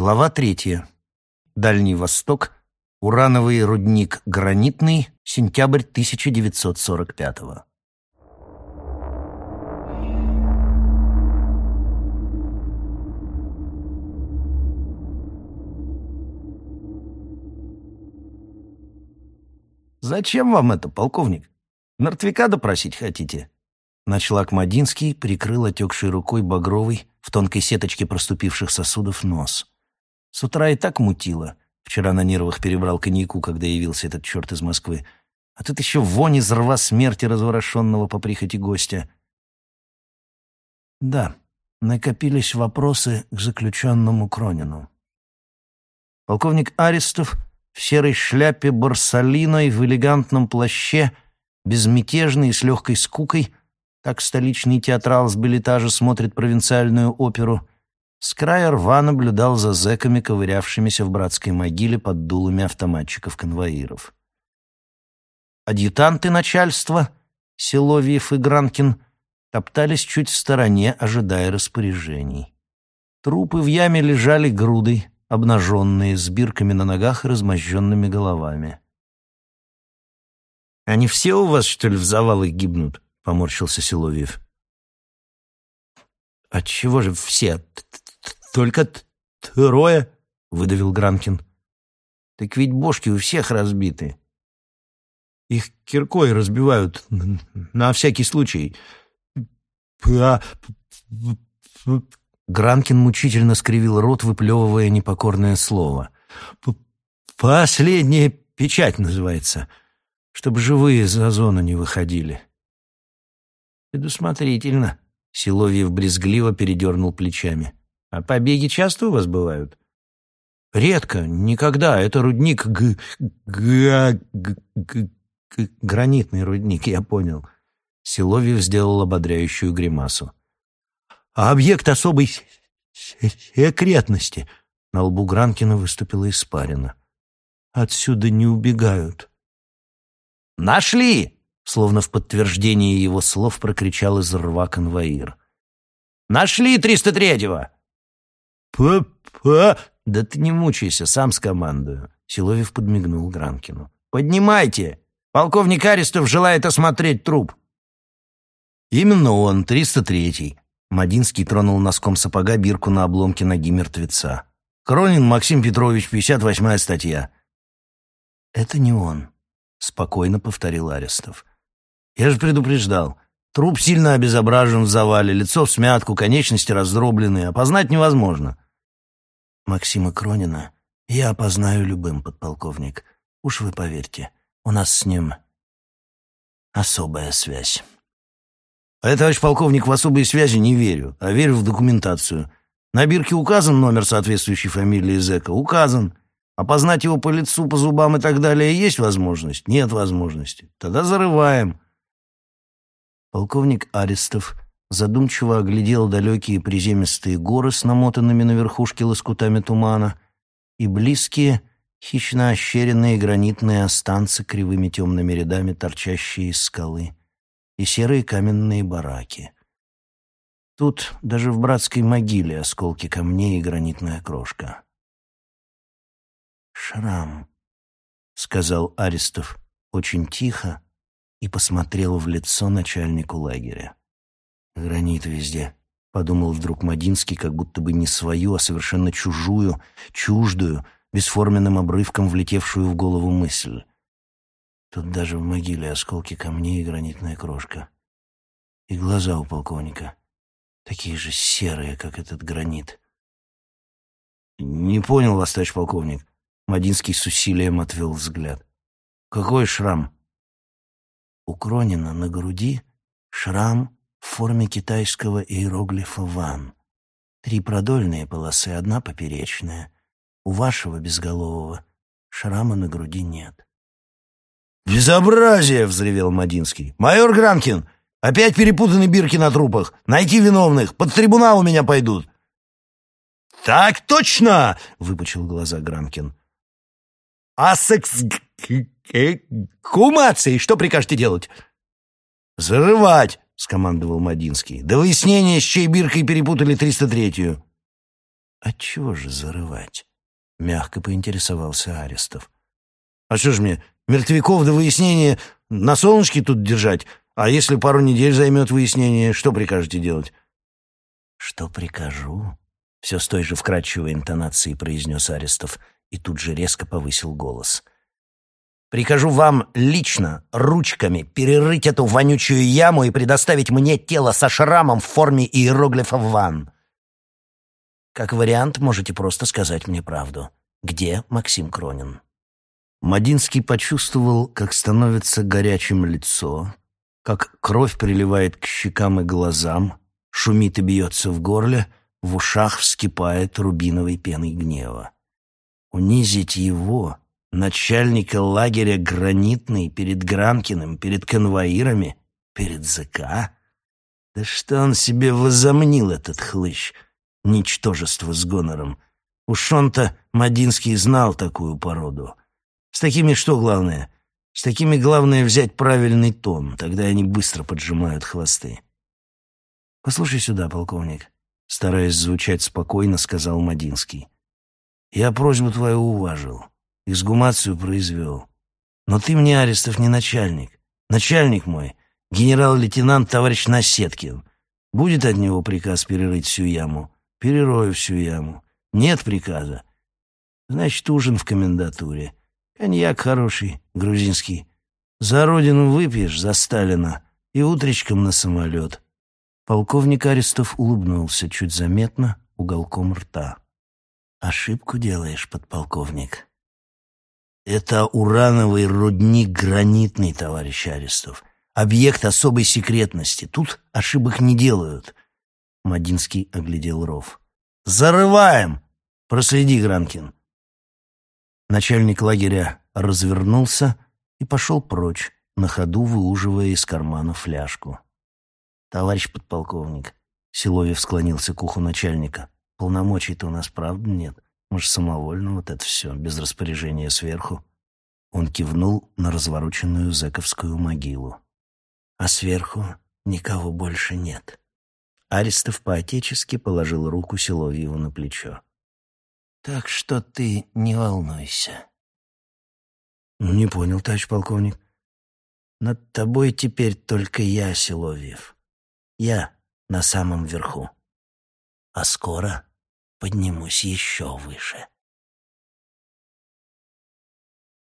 Глава третья. Дальний Восток. Урановый рудник «Гранитный», сентябрь 1945-го. «Зачем вам это, полковник? Мертвяка допросить хотите?» Начал Акмадинский, прикрыл отекшей рукой багровый, в тонкой сеточке проступивших сосудов, нос. С утра и так мутило. Вчера на нервах перебрал коньяку, когда явился этот черт из Москвы. А тут еще вонь из рва смерти разворошенного по прихоти гостя. Да, накопились вопросы к заключенному Кронину. Полковник Арестов в серой шляпе Барсалино и в элегантном плаще, безмятежный и с легкой скукой, так столичный театрал с билетажа смотрит провинциальную оперу, с края рва наблюдал за зэками, ковырявшимися в братской могиле под дулами автоматчиков-конвоиров. Адъютанты начальства, Силовьев и Гранкин, топтались чуть в стороне, ожидая распоряжений. Трупы в яме лежали грудой, обнаженные, с бирками на ногах и размозженными головами. «Они все у вас, что ли, в завалах гибнут?» — поморщился Силовьев. «Отчего же все? «Только трое», — выдавил Гранкин. «Так ведь бошки у всех разбиты. Их киркой разбивают на всякий случай». Гранкин мучительно скривил рот, выплевывая непокорное слово. «Последняя печать называется, чтобы живые за зону не выходили». «Предусмотрительно», — Силовьев брезгливо передернул плечами. А побеги часто у вас бывают? Редко, никогда. Это рудник г... г... г... г... г... гранитный рудник, я понял. Силовьев сделал ободряющую гримасу. А объект особой секретности. На лбу Гранкина выступила испарина. Отсюда не убегают. Нашли! Словно в подтверждение его слов прокричал из рва конвоир. «Нашли 303-го!» «П-п...» «Да ты не мучайся, сам скомандую», — Силовев подмигнул Гранкину. «Поднимайте! Полковник Аристов желает осмотреть труп». «Именно он, 303-й». Мадинский тронул носком сапога бирку на обломке ноги мертвеца. «Кронин Максим Петрович, 58-я статья». «Это не он», — спокойно повторил Арестов. «Я же предупреждал. Труп сильно обезображен в завале, лицо в смятку, конечности раздроблены. Опознать невозможно. Максима Кронина я опознаю любым, подполковник. Уж вы поверьте, у нас с ним особая связь. А я, товарищ полковник, в особые связи не верю, а верю в документацию. На бирке указан номер соответствующей фамилии зэка? Указан. Опознать его по лицу, по зубам и так далее есть возможность? Нет возможности. Тогда зарываем. Полковник Арестов задумчиво оглядел далекие приземистые горы с намотанными на верхушке лоскутами тумана и близкие, хищно ощеренные гранитные останцы кривыми темными рядами, торчащие из скалы, и серые каменные бараки. Тут даже в братской могиле осколки камней и гранитная крошка. «Шрам», — сказал Аристов очень тихо и посмотрел в лицо начальнику лагеря. Гранит везде, подумал вдруг Мадинский, как будто бы не свою, а совершенно чужую, чуждую, бесформенным обрывком влетевшую в голову мысль. Тут даже в могиле осколки камней и гранитная крошка. И глаза у полковника такие же серые, как этот гранит. «Не понял вас, товарищ полковник». Мадинский с усилием отвел взгляд. «Какой шрам?» У Кронина на груди шрам в форме китайского иероглифа «Ван». Три продольные полосы, одна поперечная. У вашего безголового шрама на груди нет. «Безобразие!» — взревел Мадинский. «Майор Гранкин, опять перепутаны бирки на трупах. Найти виновных. Под трибунал у меня пойдут». «Так точно!» — выпучил глаза Гранкин. «А с эксгумацией что прикажете делать?» «Зарывать!» — скомандовал Мадинский. «До выяснения, с чьей биркой перепутали 303-ю». Отчего же зарывать? Мягко поинтересовался Арестов. А что ж мне, мертвяков до выяснения на солнышке тут держать? А если пару недель займет выяснение, что прикажете делать? Что прикажу? Все с той же вкрадчивой интонацией произнес Арестов и тут же резко повысил голос. Прикажу вам лично, ручками, перерыть эту вонючую яму и предоставить мне тело со шрамом в форме иероглифов ван. Как вариант, можете просто сказать мне правду. Где Максим Кронин? Мадинский почувствовал, как становится горячим лицо, как кровь приливает к щекам и глазам, шумит и бьется в горле, в ушах вскипает рубиновой пеной гнева. Унизить его, начальника лагеря Гранитный, перед Гранкиным, перед конвоирами, перед ЗК? Да что он себе возомнил, этот хлыщ? Ничтожество с гонором. Уж он-то, Мадинский, знал такую породу. С такими что главное? С такими главное взять правильный тон, тогда они быстро поджимают хвосты. «Послушай сюда, полковник», — стараясь звучать спокойно, сказал Мадинский. «Я просьбу твою уважил, эксгумацию произвел. Но ты мне, Арестов, не начальник. Начальник мой, генерал-лейтенант товарищ Насеткин. Будет от него приказ перерыть всю яму? Перерою всю яму. Нет приказа. Значит, ужин в комендатуре. Коньяк хороший, грузинский. За родину выпьешь, за Сталина, и утречком на самолет. Полковник Арестов улыбнулся чуть заметно уголком рта. «Ошибку делаешь, подполковник». «Это урановый рудник гранитный, товарищ Арестов. Объект особой секретности. Тут ошибок не делают». Мадинский оглядел ров. «Зарываем! Проследи, Гранкин». Начальник лагеря развернулся и пошел прочь, на ходу выуживая из кармана фляжку. «Товарищ подполковник», — Силовьев склонился к уху начальника, — «полномочий-то у нас правда нет. Же самовольно вот это все, без распоряжения сверху». Он кивнул на развороченную зэковскую могилу. «А сверху никого больше нет». Аристов поотечески положил руку Силовьеву на плечо. Так что ты не волнуйся. Ну, не понял, товарищ полковник. Над тобой теперь только я, Силовьев. Я на самом верху. А скоро поднимусь еще выше.